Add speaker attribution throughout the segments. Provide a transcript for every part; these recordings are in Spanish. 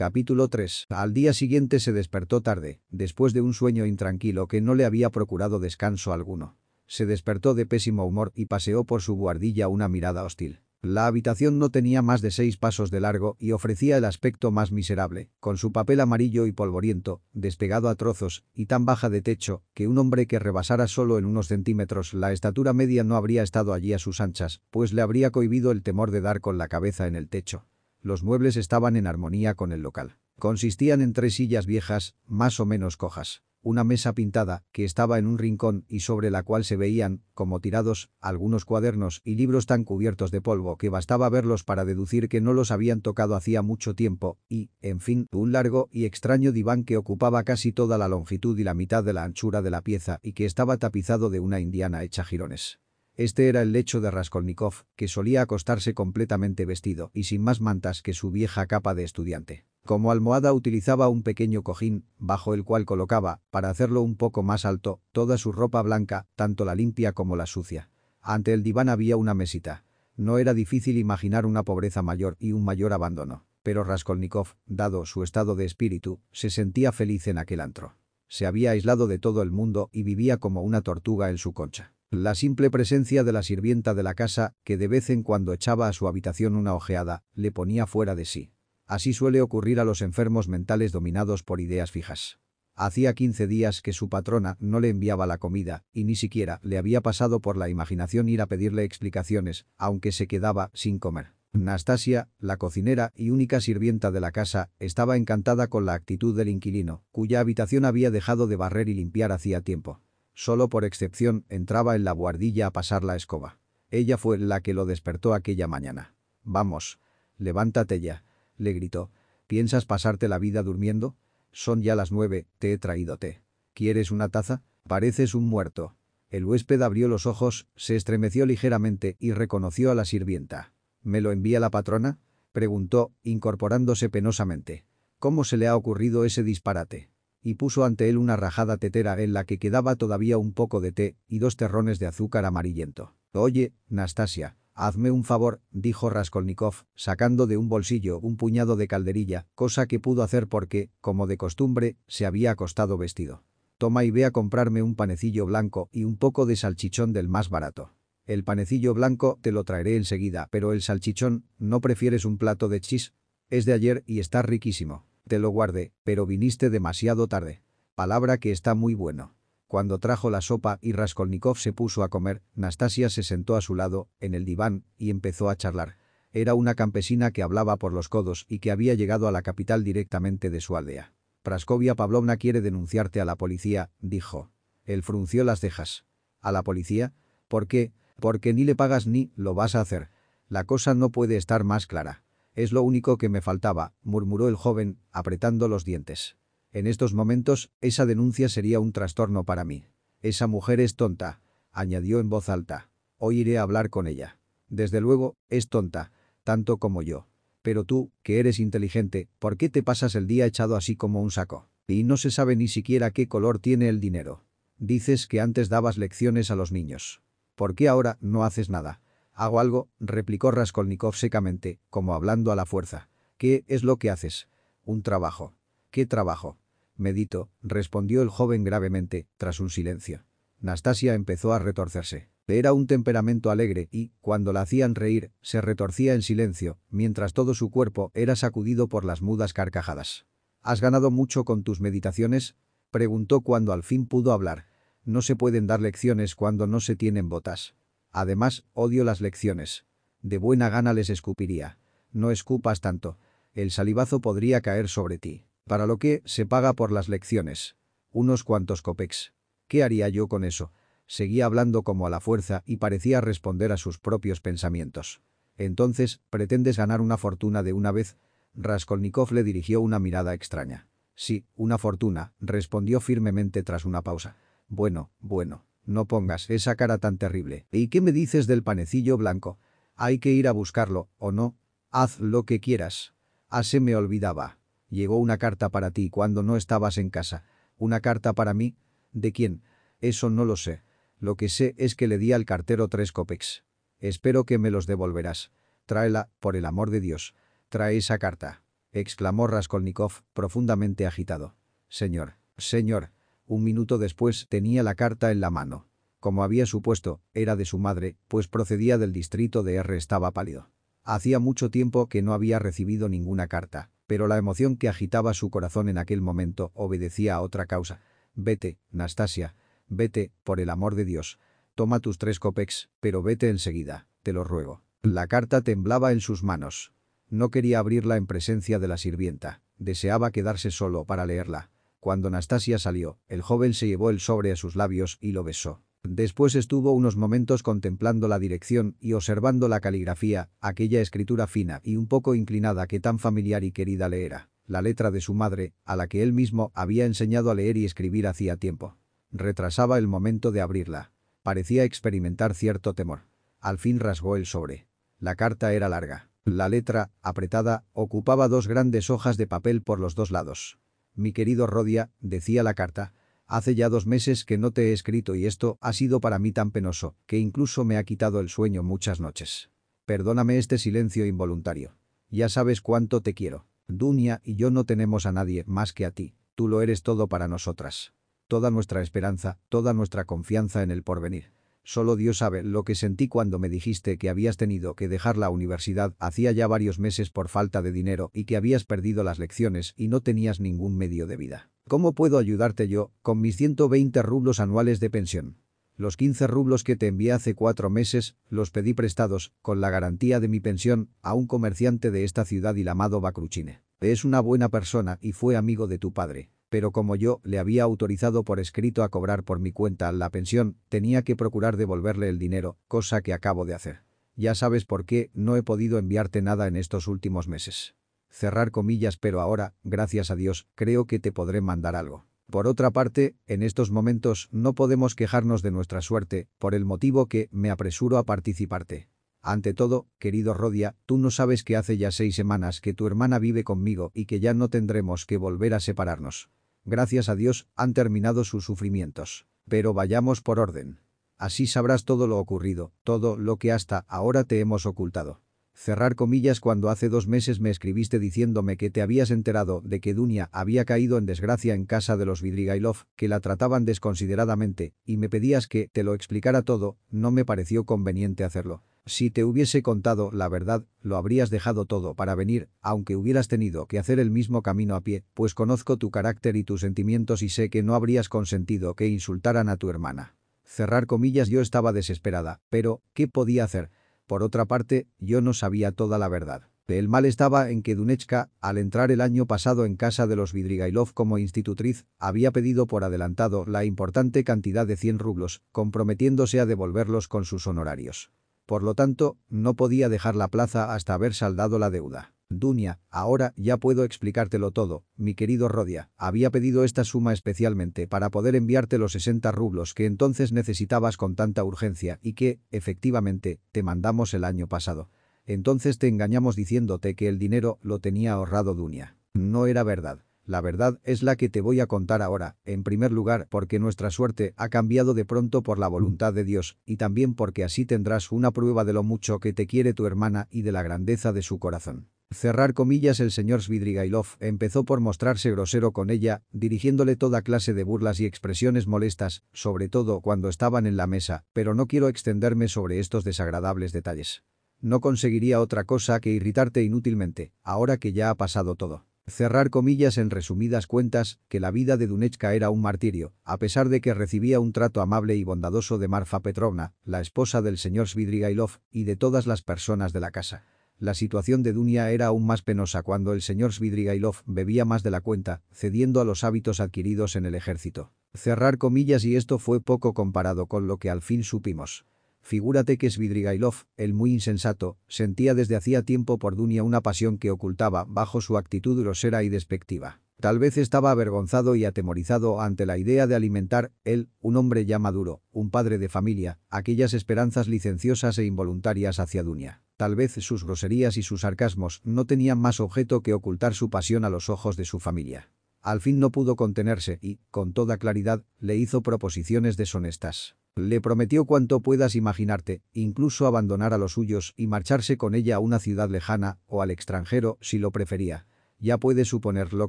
Speaker 1: Capítulo 3. Al día siguiente se despertó tarde, después de un sueño intranquilo que no le había procurado descanso alguno. Se despertó de pésimo humor y paseó por su buhardilla una mirada hostil. La habitación no tenía más de seis pasos de largo y ofrecía el aspecto más miserable, con su papel amarillo y polvoriento, despegado a trozos, y tan baja de techo, que un hombre que rebasara solo en unos centímetros la estatura media no habría estado allí a sus anchas, pues le habría cohibido el temor de dar con la cabeza en el techo. Los muebles estaban en armonía con el local. Consistían en tres sillas viejas, más o menos cojas una mesa pintada, que estaba en un rincón y sobre la cual se veían, como tirados, algunos cuadernos y libros tan cubiertos de polvo que bastaba verlos para deducir que no los habían tocado hacía mucho tiempo, y, en fin, un largo y extraño diván que ocupaba casi toda la longitud y la mitad de la anchura de la pieza y que estaba tapizado de una indiana hecha jirones. Este era el lecho de Raskolnikov, que solía acostarse completamente vestido y sin más mantas que su vieja capa de estudiante. Como almohada utilizaba un pequeño cojín, bajo el cual colocaba, para hacerlo un poco más alto, toda su ropa blanca, tanto la limpia como la sucia. Ante el diván había una mesita. No era difícil imaginar una pobreza mayor y un mayor abandono. Pero Raskolnikov, dado su estado de espíritu, se sentía feliz en aquel antro. Se había aislado de todo el mundo y vivía como una tortuga en su concha. La simple presencia de la sirvienta de la casa, que de vez en cuando echaba a su habitación una ojeada, le ponía fuera de sí. Así suele ocurrir a los enfermos mentales dominados por ideas fijas. Hacía 15 días que su patrona no le enviaba la comida y ni siquiera le había pasado por la imaginación ir a pedirle explicaciones, aunque se quedaba sin comer. Nastasia, la cocinera y única sirvienta de la casa, estaba encantada con la actitud del inquilino, cuya habitación había dejado de barrer y limpiar hacía tiempo. Solo por excepción entraba en la buhardilla a pasar la escoba. Ella fue la que lo despertó aquella mañana. «Vamos, levántate ya», le gritó. ¿Piensas pasarte la vida durmiendo? Son ya las nueve, te he traído té. ¿Quieres una taza? Pareces un muerto. El huésped abrió los ojos, se estremeció ligeramente y reconoció a la sirvienta. ¿Me lo envía la patrona? Preguntó, incorporándose penosamente. ¿Cómo se le ha ocurrido ese disparate? Y puso ante él una rajada tetera en la que quedaba todavía un poco de té y dos terrones de azúcar amarillento. Oye, Nastasia, Hazme un favor, dijo Raskolnikov, sacando de un bolsillo un puñado de calderilla, cosa que pudo hacer porque, como de costumbre, se había acostado vestido. Toma y ve a comprarme un panecillo blanco y un poco de salchichón del más barato. El panecillo blanco te lo traeré enseguida, pero el salchichón, ¿no prefieres un plato de chis? Es de ayer y está riquísimo. Te lo guardé, pero viniste demasiado tarde. Palabra que está muy bueno. Cuando trajo la sopa y Raskolnikov se puso a comer, Nastasia se sentó a su lado, en el diván, y empezó a charlar. Era una campesina que hablaba por los codos y que había llegado a la capital directamente de su aldea. Praskovia Pavlovna quiere denunciarte a la policía, dijo. Él frunció las cejas. ¿A la policía? ¿Por qué? Porque ni le pagas ni lo vas a hacer. La cosa no puede estar más clara. Es lo único que me faltaba, murmuró el joven, apretando los dientes. En estos momentos, esa denuncia sería un trastorno para mí. Esa mujer es tonta, añadió en voz alta. Hoy iré a hablar con ella. Desde luego, es tonta, tanto como yo. Pero tú, que eres inteligente, ¿por qué te pasas el día echado así como un saco? Y no se sabe ni siquiera qué color tiene el dinero. Dices que antes dabas lecciones a los niños. ¿Por qué ahora no haces nada? Hago algo, replicó Raskolnikov secamente, como hablando a la fuerza. ¿Qué es lo que haces? Un trabajo. ¿Qué trabajo? Medito, respondió el joven gravemente, tras un silencio. Nastasia empezó a retorcerse. Era un temperamento alegre y, cuando la hacían reír, se retorcía en silencio, mientras todo su cuerpo era sacudido por las mudas carcajadas. ¿Has ganado mucho con tus meditaciones? Preguntó cuando al fin pudo hablar. No se pueden dar lecciones cuando no se tienen botas. Además, odio las lecciones. De buena gana les escupiría. No escupas tanto. El salivazo podría caer sobre ti. Para lo que se paga por las lecciones. Unos cuantos copex. ¿Qué haría yo con eso? Seguía hablando como a la fuerza y parecía responder a sus propios pensamientos. Entonces, ¿pretendes ganar una fortuna de una vez? Raskolnikov le dirigió una mirada extraña. Sí, una fortuna, respondió firmemente tras una pausa. Bueno, bueno, no pongas esa cara tan terrible. ¿Y qué me dices del panecillo blanco? Hay que ir a buscarlo, ¿o no? Haz lo que quieras. Ah, se me olvidaba. Llegó una carta para ti cuando no estabas en casa. ¿Una carta para mí? ¿De quién? Eso no lo sé. Lo que sé es que le di al cartero tres copex. Espero que me los devolverás. Tráela, por el amor de Dios. Trae esa carta. exclamó Raskolnikov, profundamente agitado. Señor, señor. Un minuto después tenía la carta en la mano. Como había supuesto, era de su madre, pues procedía del distrito de R. Estaba pálido. Hacía mucho tiempo que no había recibido ninguna carta, pero la emoción que agitaba su corazón en aquel momento obedecía a otra causa. Vete, Nastasia. Vete, por el amor de Dios. Toma tus tres copex, pero vete enseguida, te lo ruego. La carta temblaba en sus manos. No quería abrirla en presencia de la sirvienta. Deseaba quedarse solo para leerla. Cuando Nastasia salió, el joven se llevó el sobre a sus labios y lo besó. Después estuvo unos momentos contemplando la dirección y observando la caligrafía, aquella escritura fina y un poco inclinada que tan familiar y querida le era, la letra de su madre, a la que él mismo había enseñado a leer y escribir hacía tiempo. Retrasaba el momento de abrirla. Parecía experimentar cierto temor. Al fin rasgó el sobre. La carta era larga. La letra, apretada, ocupaba dos grandes hojas de papel por los dos lados. Mi querido Rodia, decía la carta, Hace ya dos meses que no te he escrito y esto ha sido para mí tan penoso, que incluso me ha quitado el sueño muchas noches. Perdóname este silencio involuntario. Ya sabes cuánto te quiero. Dunia y yo no tenemos a nadie más que a ti. Tú lo eres todo para nosotras. Toda nuestra esperanza, toda nuestra confianza en el porvenir. Solo Dios sabe lo que sentí cuando me dijiste que habías tenido que dejar la universidad hacía ya varios meses por falta de dinero y que habías perdido las lecciones y no tenías ningún medio de vida. ¿Cómo puedo ayudarte yo, con mis 120 rublos anuales de pensión? Los 15 rublos que te envié hace cuatro meses, los pedí prestados, con la garantía de mi pensión, a un comerciante de esta ciudad y amado Bakruchine. Es una buena persona y fue amigo de tu padre. Pero como yo le había autorizado por escrito a cobrar por mi cuenta la pensión, tenía que procurar devolverle el dinero, cosa que acabo de hacer. Ya sabes por qué no he podido enviarte nada en estos últimos meses. Cerrar comillas pero ahora, gracias a Dios, creo que te podré mandar algo. Por otra parte, en estos momentos no podemos quejarnos de nuestra suerte, por el motivo que me apresuro a participarte. Ante todo, querido Rodia, tú no sabes que hace ya seis semanas que tu hermana vive conmigo y que ya no tendremos que volver a separarnos. Gracias a Dios, han terminado sus sufrimientos. Pero vayamos por orden. Así sabrás todo lo ocurrido, todo lo que hasta ahora te hemos ocultado. Cerrar comillas cuando hace dos meses me escribiste diciéndome que te habías enterado de que Dunia había caído en desgracia en casa de los Vidrigailov, que la trataban desconsideradamente, y me pedías que te lo explicara todo, no me pareció conveniente hacerlo. Si te hubiese contado la verdad, lo habrías dejado todo para venir, aunque hubieras tenido que hacer el mismo camino a pie, pues conozco tu carácter y tus sentimientos y sé que no habrías consentido que insultaran a tu hermana. Cerrar comillas yo estaba desesperada, pero, ¿qué podía hacer? Por otra parte, yo no sabía toda la verdad. El mal estaba en que Dunechka, al entrar el año pasado en casa de los Vidrigailov como institutriz, había pedido por adelantado la importante cantidad de 100 rublos, comprometiéndose a devolverlos con sus honorarios. Por lo tanto, no podía dejar la plaza hasta haber saldado la deuda. Dunia, ahora ya puedo explicártelo todo, mi querido Rodia, había pedido esta suma especialmente para poder enviarte los 60 rublos que entonces necesitabas con tanta urgencia y que, efectivamente, te mandamos el año pasado. Entonces te engañamos diciéndote que el dinero lo tenía ahorrado Dunia. No era verdad. La verdad es la que te voy a contar ahora, en primer lugar porque nuestra suerte ha cambiado de pronto por la voluntad de Dios, y también porque así tendrás una prueba de lo mucho que te quiere tu hermana y de la grandeza de su corazón. Cerrar comillas el señor Svidrigailov empezó por mostrarse grosero con ella, dirigiéndole toda clase de burlas y expresiones molestas, sobre todo cuando estaban en la mesa, pero no quiero extenderme sobre estos desagradables detalles. No conseguiría otra cosa que irritarte inútilmente, ahora que ya ha pasado todo. Cerrar comillas en resumidas cuentas, que la vida de Dunechka era un martirio, a pesar de que recibía un trato amable y bondadoso de Marfa Petrovna, la esposa del señor Svidrigailov, y de todas las personas de la casa. La situación de Dunia era aún más penosa cuando el señor Svidrigailov bebía más de la cuenta, cediendo a los hábitos adquiridos en el ejército. Cerrar comillas y esto fue poco comparado con lo que al fin supimos. Figúrate que Svidrigailov, el muy insensato, sentía desde hacía tiempo por Dunia una pasión que ocultaba bajo su actitud grosera y despectiva. Tal vez estaba avergonzado y atemorizado ante la idea de alimentar, él, un hombre ya maduro, un padre de familia, aquellas esperanzas licenciosas e involuntarias hacia Dunia. Tal vez sus groserías y sus sarcasmos no tenían más objeto que ocultar su pasión a los ojos de su familia. Al fin no pudo contenerse y, con toda claridad, le hizo proposiciones deshonestas. Le prometió cuanto puedas imaginarte, incluso abandonar a los suyos y marcharse con ella a una ciudad lejana o al extranjero si lo prefería. Ya puedes suponer lo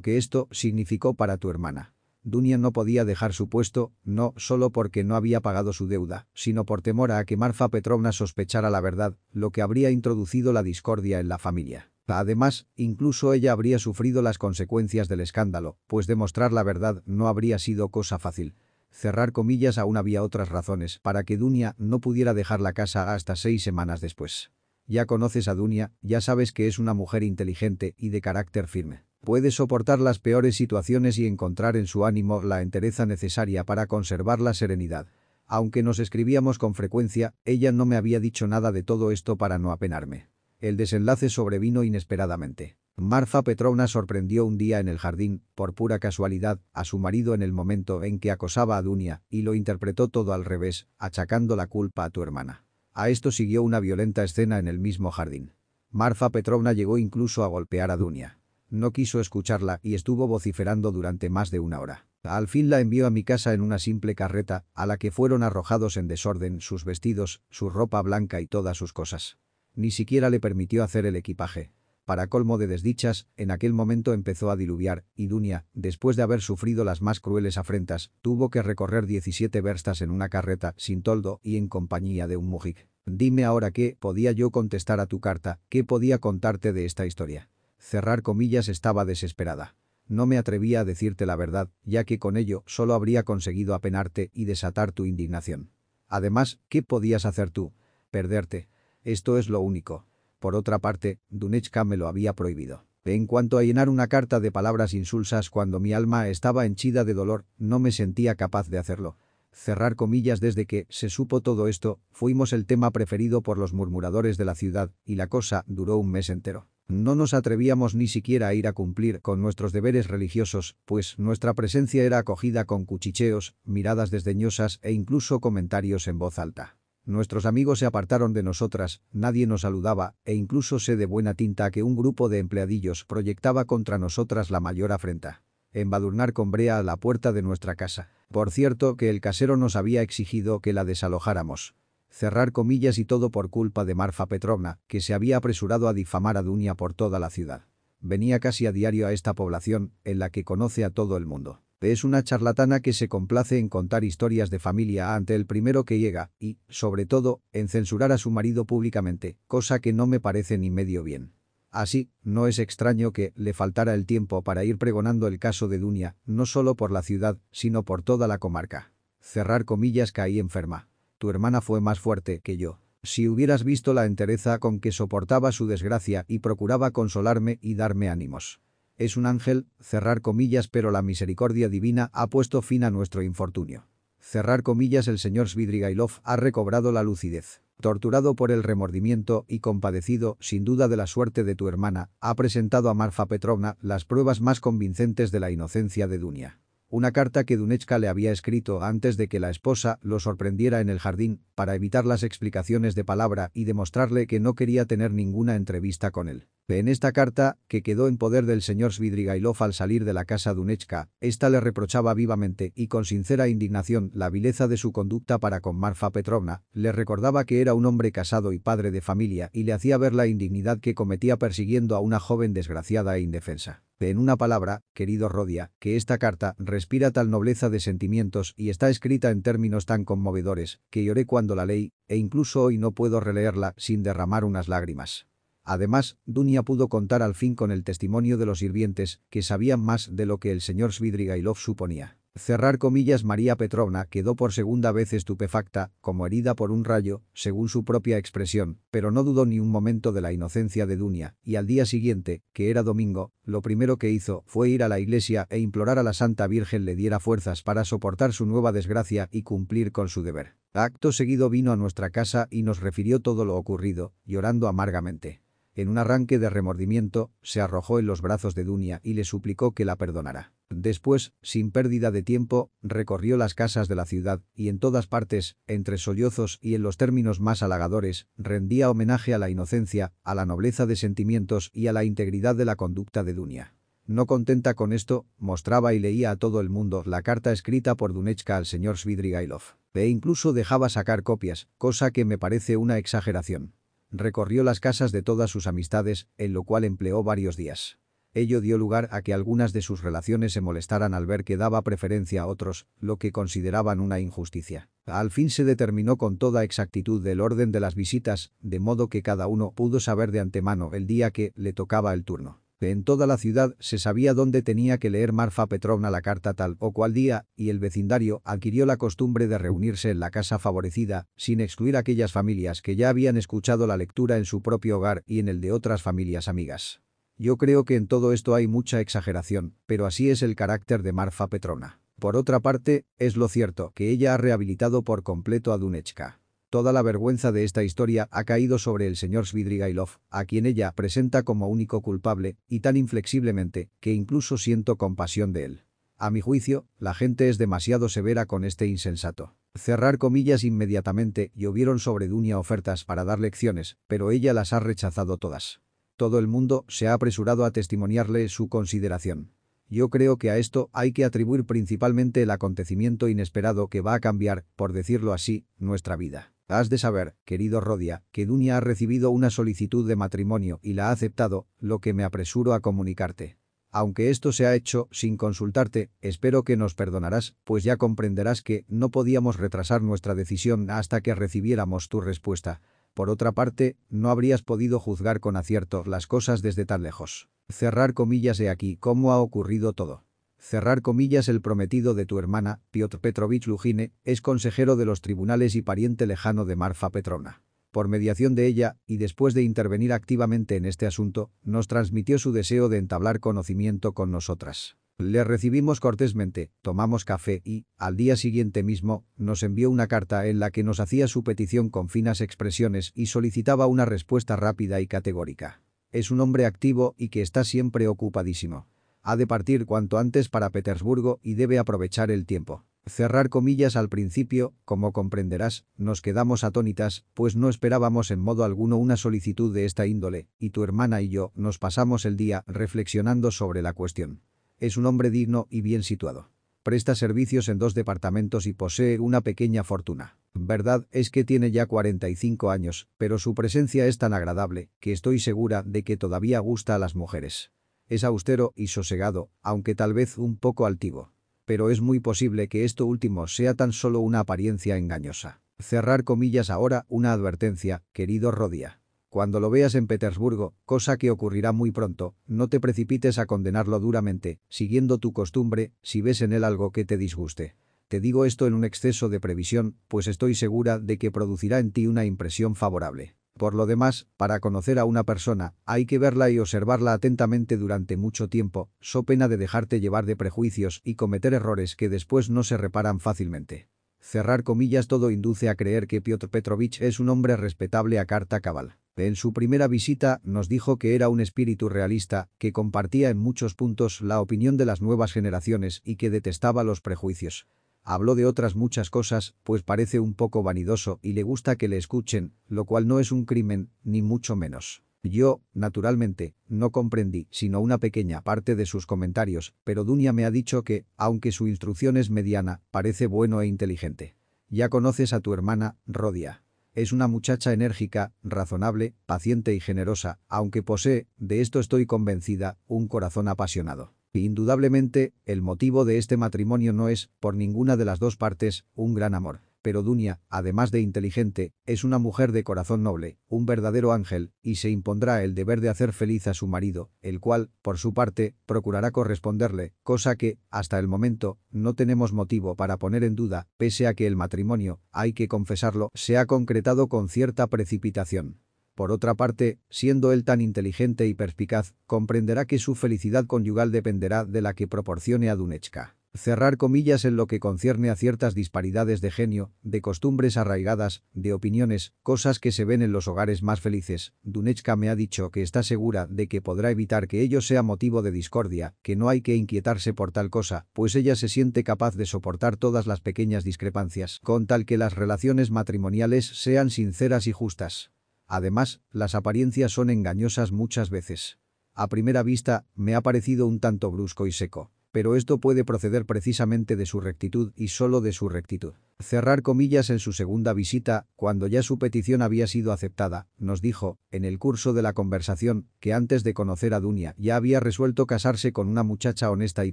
Speaker 1: que esto significó para tu hermana. Dunia no podía dejar su puesto, no solo porque no había pagado su deuda, sino por temor a que Marfa Petrovna sospechara la verdad, lo que habría introducido la discordia en la familia. Además, incluso ella habría sufrido las consecuencias del escándalo, pues demostrar la verdad no habría sido cosa fácil. Cerrar comillas aún había otras razones para que Dunia no pudiera dejar la casa hasta seis semanas después. Ya conoces a Dunia, ya sabes que es una mujer inteligente y de carácter firme. Puede soportar las peores situaciones y encontrar en su ánimo la entereza necesaria para conservar la serenidad. Aunque nos escribíamos con frecuencia, ella no me había dicho nada de todo esto para no apenarme. El desenlace sobrevino inesperadamente. Marfa Petrovna sorprendió un día en el jardín, por pura casualidad, a su marido en el momento en que acosaba a Dunia, y lo interpretó todo al revés, achacando la culpa a tu hermana. A esto siguió una violenta escena en el mismo jardín. Marfa Petrovna llegó incluso a golpear a Dunia. No quiso escucharla y estuvo vociferando durante más de una hora. Al fin la envió a mi casa en una simple carreta, a la que fueron arrojados en desorden sus vestidos, su ropa blanca y todas sus cosas. Ni siquiera le permitió hacer el equipaje. Para colmo de desdichas, en aquel momento empezó a diluviar, y Dunia, después de haber sufrido las más crueles afrentas, tuvo que recorrer 17 verstas en una carreta, sin toldo y en compañía de un mujik. Dime ahora qué podía yo contestar a tu carta, qué podía contarte de esta historia. Cerrar comillas estaba desesperada. No me atrevía a decirte la verdad, ya que con ello solo habría conseguido apenarte y desatar tu indignación. Además, ¿qué podías hacer tú? Perderte. Esto es lo único. Por otra parte, Dunechka me lo había prohibido. En cuanto a llenar una carta de palabras insulsas cuando mi alma estaba henchida de dolor, no me sentía capaz de hacerlo. Cerrar comillas desde que se supo todo esto, fuimos el tema preferido por los murmuradores de la ciudad, y la cosa duró un mes entero. No nos atrevíamos ni siquiera a ir a cumplir con nuestros deberes religiosos, pues nuestra presencia era acogida con cuchicheos, miradas desdeñosas e incluso comentarios en voz alta. Nuestros amigos se apartaron de nosotras, nadie nos saludaba, e incluso sé de buena tinta que un grupo de empleadillos proyectaba contra nosotras la mayor afrenta. Embadurnar con brea a la puerta de nuestra casa. Por cierto que el casero nos había exigido que la desalojáramos. Cerrar comillas y todo por culpa de Marfa Petrovna, que se había apresurado a difamar a Dunia por toda la ciudad. Venía casi a diario a esta población, en la que conoce a todo el mundo. Es una charlatana que se complace en contar historias de familia ante el primero que llega y, sobre todo, en censurar a su marido públicamente, cosa que no me parece ni medio bien. Así, no es extraño que le faltara el tiempo para ir pregonando el caso de Dunia, no solo por la ciudad, sino por toda la comarca. Cerrar comillas caí enferma. Tu hermana fue más fuerte que yo. Si hubieras visto la entereza con que soportaba su desgracia y procuraba consolarme y darme ánimos. Es un ángel, cerrar comillas pero la misericordia divina ha puesto fin a nuestro infortunio. Cerrar comillas el señor Svidrigailov ha recobrado la lucidez. Torturado por el remordimiento y compadecido, sin duda de la suerte de tu hermana, ha presentado a Marfa Petrovna las pruebas más convincentes de la inocencia de Dunia. Una carta que Dunechka le había escrito antes de que la esposa lo sorprendiera en el jardín, para evitar las explicaciones de palabra y demostrarle que no quería tener ninguna entrevista con él. En esta carta, que quedó en poder del señor Svidrigailov al salir de la casa Dunechka, ésta le reprochaba vivamente y con sincera indignación la vileza de su conducta para con Marfa Petrovna, le recordaba que era un hombre casado y padre de familia y le hacía ver la indignidad que cometía persiguiendo a una joven desgraciada e indefensa. En una palabra, querido Rodia, que esta carta respira tal nobleza de sentimientos y está escrita en términos tan conmovedores, que lloré cuando la leí, e incluso hoy no puedo releerla sin derramar unas lágrimas. Además, Dunia pudo contar al fin con el testimonio de los sirvientes, que sabían más de lo que el señor Svidrigailov suponía. Cerrar comillas María Petrovna quedó por segunda vez estupefacta, como herida por un rayo, según su propia expresión, pero no dudó ni un momento de la inocencia de Dunia, y al día siguiente, que era domingo, lo primero que hizo fue ir a la iglesia e implorar a la Santa Virgen le diera fuerzas para soportar su nueva desgracia y cumplir con su deber. Acto seguido vino a nuestra casa y nos refirió todo lo ocurrido, llorando amargamente. En un arranque de remordimiento, se arrojó en los brazos de Dunia y le suplicó que la perdonara. Después, sin pérdida de tiempo, recorrió las casas de la ciudad y en todas partes, entre sollozos y en los términos más halagadores, rendía homenaje a la inocencia, a la nobleza de sentimientos y a la integridad de la conducta de Dunia. No contenta con esto, mostraba y leía a todo el mundo la carta escrita por Dunechka al señor Svidrigailov. E incluso dejaba sacar copias, cosa que me parece una exageración. Recorrió las casas de todas sus amistades, en lo cual empleó varios días. Ello dio lugar a que algunas de sus relaciones se molestaran al ver que daba preferencia a otros, lo que consideraban una injusticia. Al fin se determinó con toda exactitud el orden de las visitas, de modo que cada uno pudo saber de antemano el día que le tocaba el turno. En toda la ciudad se sabía dónde tenía que leer Marfa Petrovna la carta tal o cual día, y el vecindario adquirió la costumbre de reunirse en la casa favorecida, sin excluir aquellas familias que ya habían escuchado la lectura en su propio hogar y en el de otras familias amigas. Yo creo que en todo esto hay mucha exageración, pero así es el carácter de Marfa Petrona. Por otra parte, es lo cierto que ella ha rehabilitado por completo a Dunechka. Toda la vergüenza de esta historia ha caído sobre el señor Svidrigailov, a quien ella presenta como único culpable, y tan inflexiblemente, que incluso siento compasión de él. A mi juicio, la gente es demasiado severa con este insensato. Cerrar comillas inmediatamente llovieron sobre Dunia ofertas para dar lecciones, pero ella las ha rechazado todas. Todo el mundo se ha apresurado a testimoniarle su consideración. Yo creo que a esto hay que atribuir principalmente el acontecimiento inesperado que va a cambiar, por decirlo así, nuestra vida. Has de saber, querido Rodia, que Dunia ha recibido una solicitud de matrimonio y la ha aceptado, lo que me apresuro a comunicarte. Aunque esto se ha hecho sin consultarte, espero que nos perdonarás, pues ya comprenderás que no podíamos retrasar nuestra decisión hasta que recibiéramos tu respuesta. Por otra parte, no habrías podido juzgar con acierto las cosas desde tan lejos. Cerrar comillas he aquí cómo ha ocurrido todo. Cerrar comillas el prometido de tu hermana, Piotr Petrovich Lujine, es consejero de los tribunales y pariente lejano de Marfa Petrona. Por mediación de ella, y después de intervenir activamente en este asunto, nos transmitió su deseo de entablar conocimiento con nosotras. Le recibimos cortésmente, tomamos café y, al día siguiente mismo, nos envió una carta en la que nos hacía su petición con finas expresiones y solicitaba una respuesta rápida y categórica. Es un hombre activo y que está siempre ocupadísimo. Ha de partir cuanto antes para Petersburgo y debe aprovechar el tiempo. Cerrar comillas al principio, como comprenderás, nos quedamos atónitas, pues no esperábamos en modo alguno una solicitud de esta índole, y tu hermana y yo nos pasamos el día reflexionando sobre la cuestión. Es un hombre digno y bien situado. Presta servicios en dos departamentos y posee una pequeña fortuna. Verdad es que tiene ya 45 años, pero su presencia es tan agradable que estoy segura de que todavía gusta a las mujeres. Es austero y sosegado, aunque tal vez un poco altivo. Pero es muy posible que esto último sea tan solo una apariencia engañosa. Cerrar comillas ahora una advertencia, querido Rodia. Cuando lo veas en Petersburgo, cosa que ocurrirá muy pronto, no te precipites a condenarlo duramente, siguiendo tu costumbre, si ves en él algo que te disguste. Te digo esto en un exceso de previsión, pues estoy segura de que producirá en ti una impresión favorable. Por lo demás, para conocer a una persona, hay que verla y observarla atentamente durante mucho tiempo, so pena de dejarte llevar de prejuicios y cometer errores que después no se reparan fácilmente. Cerrar comillas todo induce a creer que Piotr Petrovich es un hombre respetable a carta cabal. En su primera visita nos dijo que era un espíritu realista, que compartía en muchos puntos la opinión de las nuevas generaciones y que detestaba los prejuicios. Habló de otras muchas cosas, pues parece un poco vanidoso y le gusta que le escuchen, lo cual no es un crimen, ni mucho menos. Yo, naturalmente, no comprendí sino una pequeña parte de sus comentarios, pero Dunia me ha dicho que, aunque su instrucción es mediana, parece bueno e inteligente. Ya conoces a tu hermana, Rodia. Es una muchacha enérgica, razonable, paciente y generosa, aunque posee, de esto estoy convencida, un corazón apasionado. Indudablemente, el motivo de este matrimonio no es, por ninguna de las dos partes, un gran amor. Pero Dunia, además de inteligente, es una mujer de corazón noble, un verdadero ángel, y se impondrá el deber de hacer feliz a su marido, el cual, por su parte, procurará corresponderle, cosa que, hasta el momento, no tenemos motivo para poner en duda, pese a que el matrimonio, hay que confesarlo, se ha concretado con cierta precipitación. Por otra parte, siendo él tan inteligente y perspicaz, comprenderá que su felicidad conyugal dependerá de la que proporcione a Dunechka. Cerrar comillas en lo que concierne a ciertas disparidades de genio, de costumbres arraigadas, de opiniones, cosas que se ven en los hogares más felices. Dunechka me ha dicho que está segura de que podrá evitar que ello sea motivo de discordia, que no hay que inquietarse por tal cosa, pues ella se siente capaz de soportar todas las pequeñas discrepancias, con tal que las relaciones matrimoniales sean sinceras y justas. Además, las apariencias son engañosas muchas veces. A primera vista, me ha parecido un tanto brusco y seco Pero esto puede proceder precisamente de su rectitud y solo de su rectitud. Cerrar comillas en su segunda visita, cuando ya su petición había sido aceptada, nos dijo, en el curso de la conversación, que antes de conocer a Dunia ya había resuelto casarse con una muchacha honesta y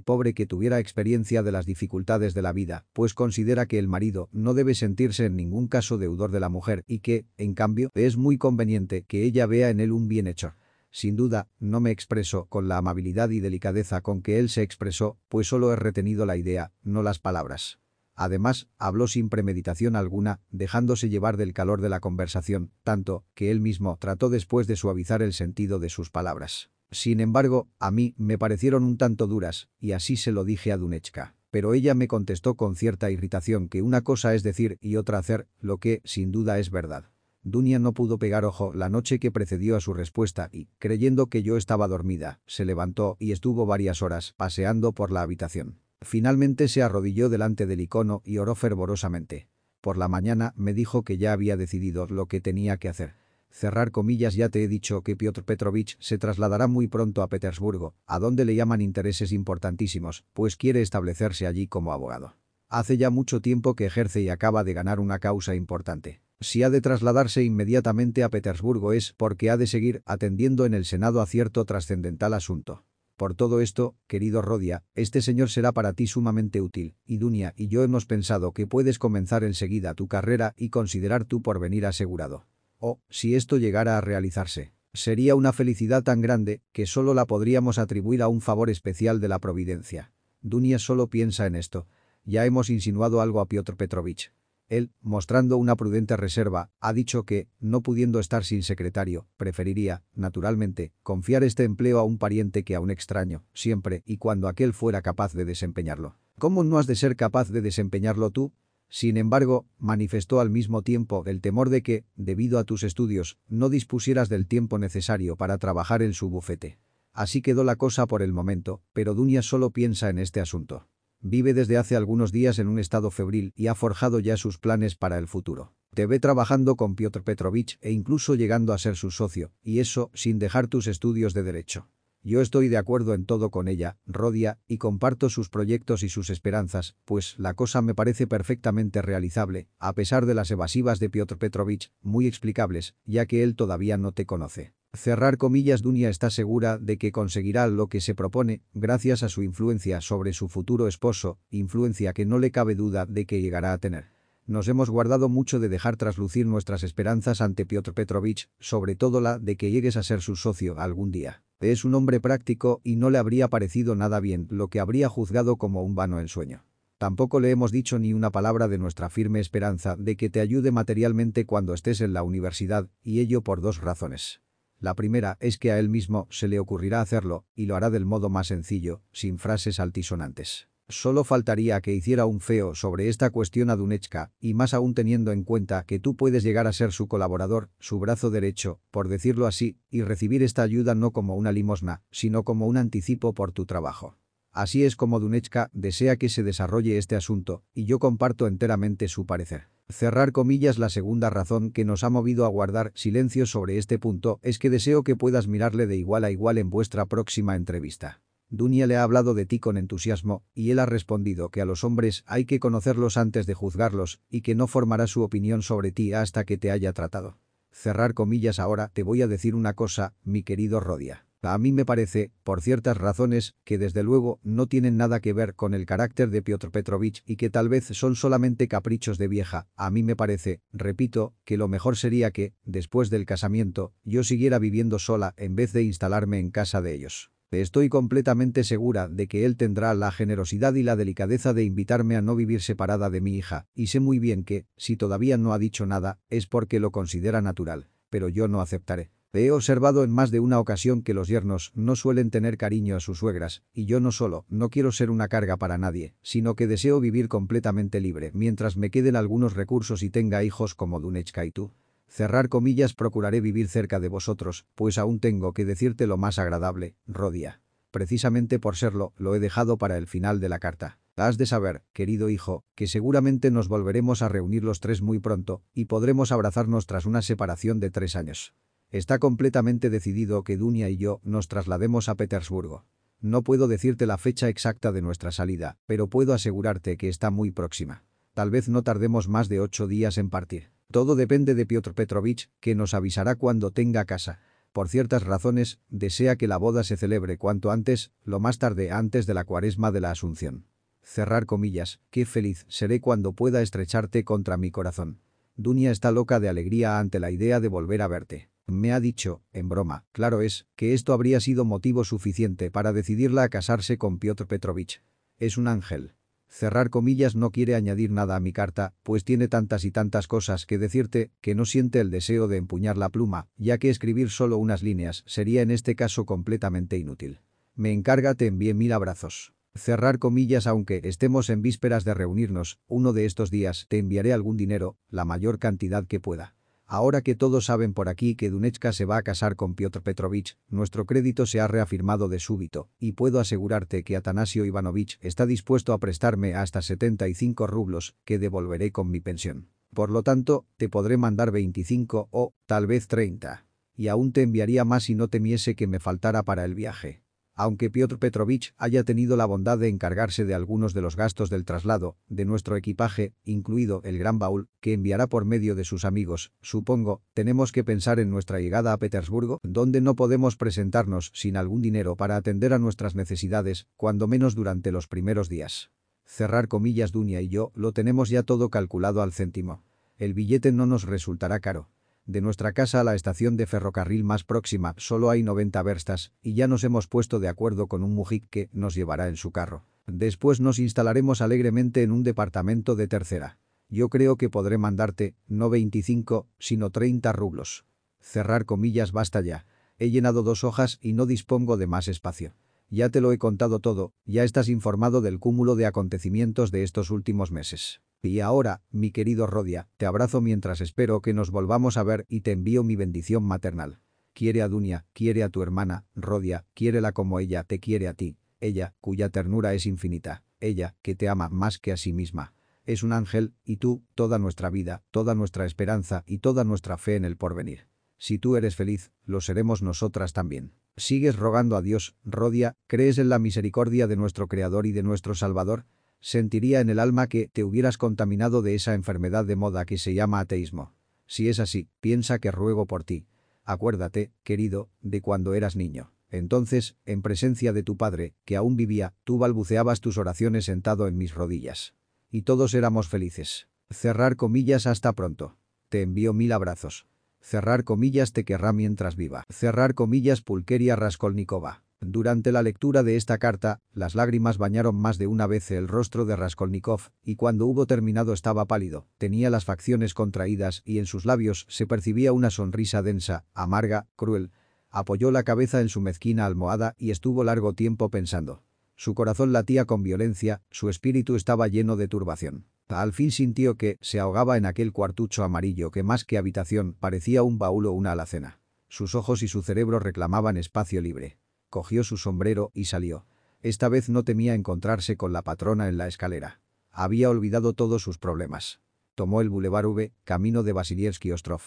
Speaker 1: pobre que tuviera experiencia de las dificultades de la vida, pues considera que el marido no debe sentirse en ningún caso deudor de la mujer y que, en cambio, es muy conveniente que ella vea en él un bienhechor. Sin duda, no me expreso con la amabilidad y delicadeza con que él se expresó, pues solo he retenido la idea, no las palabras. Además, habló sin premeditación alguna, dejándose llevar del calor de la conversación, tanto que él mismo trató después de suavizar el sentido de sus palabras. Sin embargo, a mí me parecieron un tanto duras, y así se lo dije a Dunechka. Pero ella me contestó con cierta irritación que una cosa es decir y otra hacer, lo que, sin duda, es verdad. Dunia no pudo pegar ojo la noche que precedió a su respuesta y, creyendo que yo estaba dormida, se levantó y estuvo varias horas paseando por la habitación. Finalmente se arrodilló delante del icono y oró fervorosamente. Por la mañana me dijo que ya había decidido lo que tenía que hacer. Cerrar comillas ya te he dicho que Piotr Petrovich se trasladará muy pronto a Petersburgo, a donde le llaman intereses importantísimos, pues quiere establecerse allí como abogado. Hace ya mucho tiempo que ejerce y acaba de ganar una causa importante. Si ha de trasladarse inmediatamente a Petersburgo es porque ha de seguir atendiendo en el Senado a cierto trascendental asunto. Por todo esto, querido Rodia, este señor será para ti sumamente útil, y Dunia y yo hemos pensado que puedes comenzar enseguida tu carrera y considerar tu porvenir asegurado. Oh, si esto llegara a realizarse. Sería una felicidad tan grande que solo la podríamos atribuir a un favor especial de la providencia. Dunia solo piensa en esto. Ya hemos insinuado algo a Piotr Petrovich. Él, mostrando una prudente reserva, ha dicho que, no pudiendo estar sin secretario, preferiría, naturalmente, confiar este empleo a un pariente que a un extraño, siempre y cuando aquel fuera capaz de desempeñarlo. ¿Cómo no has de ser capaz de desempeñarlo tú? Sin embargo, manifestó al mismo tiempo el temor de que, debido a tus estudios, no dispusieras del tiempo necesario para trabajar en su bufete. Así quedó la cosa por el momento, pero Dunia solo piensa en este asunto. Vive desde hace algunos días en un estado febril y ha forjado ya sus planes para el futuro. Te ve trabajando con Piotr Petrovich e incluso llegando a ser su socio, y eso sin dejar tus estudios de derecho. Yo estoy de acuerdo en todo con ella, Rodia, y comparto sus proyectos y sus esperanzas, pues la cosa me parece perfectamente realizable, a pesar de las evasivas de Piotr Petrovich, muy explicables, ya que él todavía no te conoce. Cerrar comillas Dunia está segura de que conseguirá lo que se propone gracias a su influencia sobre su futuro esposo, influencia que no le cabe duda de que llegará a tener. Nos hemos guardado mucho de dejar traslucir nuestras esperanzas ante Piotr Petrovich, sobre todo la de que llegues a ser su socio algún día. Es un hombre práctico y no le habría parecido nada bien lo que habría juzgado como un vano ensueño. Tampoco le hemos dicho ni una palabra de nuestra firme esperanza de que te ayude materialmente cuando estés en la universidad, y ello por dos razones. La primera es que a él mismo se le ocurrirá hacerlo, y lo hará del modo más sencillo, sin frases altisonantes. Solo faltaría que hiciera un feo sobre esta cuestión a Dunechka, y más aún teniendo en cuenta que tú puedes llegar a ser su colaborador, su brazo derecho, por decirlo así, y recibir esta ayuda no como una limosna, sino como un anticipo por tu trabajo. Así es como Dunechka desea que se desarrolle este asunto, y yo comparto enteramente su parecer. Cerrar comillas la segunda razón que nos ha movido a guardar silencio sobre este punto es que deseo que puedas mirarle de igual a igual en vuestra próxima entrevista. Dunia le ha hablado de ti con entusiasmo, y él ha respondido que a los hombres hay que conocerlos antes de juzgarlos, y que no formará su opinión sobre ti hasta que te haya tratado. Cerrar comillas ahora te voy a decir una cosa, mi querido Rodia. A mí me parece, por ciertas razones, que desde luego no tienen nada que ver con el carácter de Piotr Petrovich y que tal vez son solamente caprichos de vieja. A mí me parece, repito, que lo mejor sería que, después del casamiento, yo siguiera viviendo sola en vez de instalarme en casa de ellos. Estoy completamente segura de que él tendrá la generosidad y la delicadeza de invitarme a no vivir separada de mi hija, y sé muy bien que, si todavía no ha dicho nada, es porque lo considera natural. Pero yo no aceptaré. He observado en más de una ocasión que los yernos no suelen tener cariño a sus suegras, y yo no solo no quiero ser una carga para nadie, sino que deseo vivir completamente libre mientras me queden algunos recursos y tenga hijos como Dunechka y tú. Cerrar comillas procuraré vivir cerca de vosotros, pues aún tengo que decirte lo más agradable, Rodia. Precisamente por serlo, lo he dejado para el final de la carta. Has de saber, querido hijo, que seguramente nos volveremos a reunir los tres muy pronto, y podremos abrazarnos tras una separación de tres años. Está completamente decidido que Dunia y yo nos traslademos a Petersburgo. No puedo decirte la fecha exacta de nuestra salida, pero puedo asegurarte que está muy próxima. Tal vez no tardemos más de ocho días en partir. Todo depende de Piotr Petrovich, que nos avisará cuando tenga casa. Por ciertas razones, desea que la boda se celebre cuanto antes, lo más tarde antes de la cuaresma de la Asunción. Cerrar comillas, qué feliz seré cuando pueda estrecharte contra mi corazón. Dunia está loca de alegría ante la idea de volver a verte. Me ha dicho, en broma, claro es, que esto habría sido motivo suficiente para decidirla a casarse con Piotr Petrovich. Es un ángel. Cerrar comillas no quiere añadir nada a mi carta, pues tiene tantas y tantas cosas que decirte que no siente el deseo de empuñar la pluma, ya que escribir solo unas líneas sería en este caso completamente inútil. Me encarga te envíe mil abrazos. Cerrar comillas aunque estemos en vísperas de reunirnos, uno de estos días te enviaré algún dinero, la mayor cantidad que pueda. Ahora que todos saben por aquí que Dunechka se va a casar con Piotr Petrovich, nuestro crédito se ha reafirmado de súbito, y puedo asegurarte que Atanasio Ivanovich está dispuesto a prestarme hasta 75 rublos, que devolveré con mi pensión. Por lo tanto, te podré mandar 25 o, tal vez 30. Y aún te enviaría más si no temiese que me faltara para el viaje. Aunque Piotr Petrovich haya tenido la bondad de encargarse de algunos de los gastos del traslado, de nuestro equipaje, incluido el gran baúl, que enviará por medio de sus amigos, supongo, tenemos que pensar en nuestra llegada a Petersburgo, donde no podemos presentarnos sin algún dinero para atender a nuestras necesidades, cuando menos durante los primeros días. Cerrar comillas Dunia y yo lo tenemos ya todo calculado al céntimo. El billete no nos resultará caro. De nuestra casa a la estación de ferrocarril más próxima solo hay 90 verstas y ya nos hemos puesto de acuerdo con un mujik que nos llevará en su carro. Después nos instalaremos alegremente en un departamento de tercera. Yo creo que podré mandarte, no 25, sino 30 rublos. Cerrar comillas basta ya. He llenado dos hojas y no dispongo de más espacio. Ya te lo he contado todo, ya estás informado del cúmulo de acontecimientos de estos últimos meses. Y ahora, mi querido Rodia, te abrazo mientras espero que nos volvamos a ver y te envío mi bendición maternal. Quiere a Dunia, quiere a tu hermana, Rodia, quiérela como ella te quiere a ti, ella, cuya ternura es infinita, ella, que te ama más que a sí misma. Es un ángel, y tú, toda nuestra vida, toda nuestra esperanza y toda nuestra fe en el porvenir. Si tú eres feliz, lo seremos nosotras también. ¿Sigues rogando a Dios, Rodia, crees en la misericordia de nuestro Creador y de nuestro Salvador? Sentiría en el alma que te hubieras contaminado de esa enfermedad de moda que se llama ateísmo. Si es así, piensa que ruego por ti. Acuérdate, querido, de cuando eras niño. Entonces, en presencia de tu padre, que aún vivía, tú balbuceabas tus oraciones sentado en mis rodillas. Y todos éramos felices. Cerrar comillas hasta pronto. Te envío mil abrazos. Cerrar comillas te querrá mientras viva. Cerrar comillas Pulqueria Raskolnikova. Durante la lectura de esta carta, las lágrimas bañaron más de una vez el rostro de Raskolnikov, y cuando hubo terminado estaba pálido, tenía las facciones contraídas y en sus labios se percibía una sonrisa densa, amarga, cruel. Apoyó la cabeza en su mezquina almohada y estuvo largo tiempo pensando. Su corazón latía con violencia, su espíritu estaba lleno de turbación. Al fin sintió que se ahogaba en aquel cuartucho amarillo que más que habitación parecía un baúl o una alacena. Sus ojos y su cerebro reclamaban espacio libre cogió su sombrero y salió. Esta vez no temía encontrarse con la patrona en la escalera. Había olvidado todos sus problemas. Tomó el Boulevard V, camino de Vasilievsky Ostrov.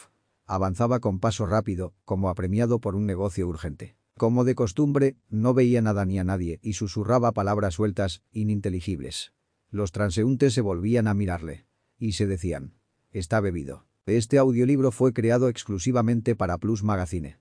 Speaker 1: Avanzaba con paso rápido, como apremiado por un negocio urgente. Como de costumbre, no veía nada ni a nadie y susurraba palabras sueltas, ininteligibles. Los transeúntes se volvían a mirarle. Y se decían. Está bebido. Este audiolibro fue creado exclusivamente para Plus Magazine.